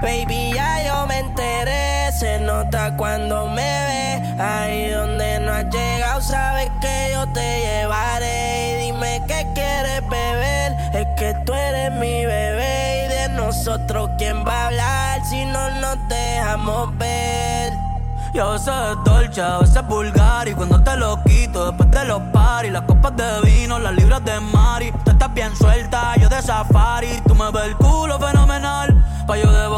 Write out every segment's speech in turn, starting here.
Baby, ya yo me enteré. Se nota cuando me ve. Ahí donde no has llegado, sabes que yo te llevaré. Y dime qué quieres beber. Es que tú eres mi bebé. Y de nosotros, ¿quién va a hablar si no nos dejamos ver? Y a veces es dolce, a veces es vulgar Y cuando te lo quito, después de los paris Las copas de vino, las libras de Mari Tú estás bien suelta, yo de safari Tú me ves el culo fenomenal Pa' yo devorarte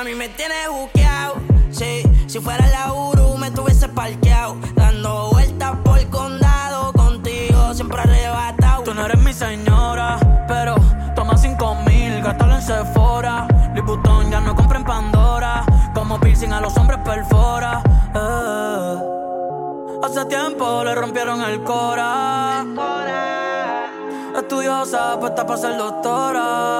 Mami, me tienes buqueado, sí. Si fuera la Uru, me tuviese parqueado, dando vueltas por el condado. Contigo siempre arrebatado. Tú no eres mi señora, pero toma cinco mil, gástalo en Sephora. Liputón ya no compra en Pandora, como piercing a los hombres perfora. Eh. Hace tiempo le rompieron el cora. Estudiosa, puesta para ser doctora.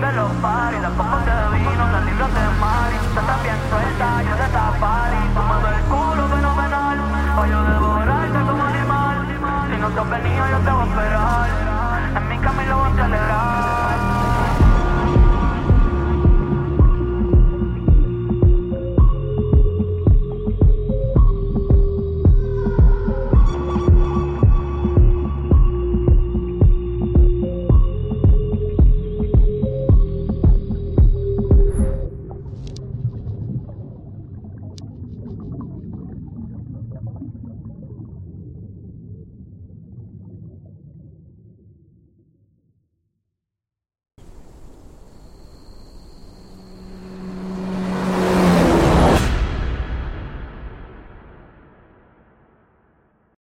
de los paris, las copas de vino, las libras de mari. Usted está bien suelta, yo de tapari. Tomando el culo fenomenal, pa' yo devorarte como animal. Si no te venía, yo te voy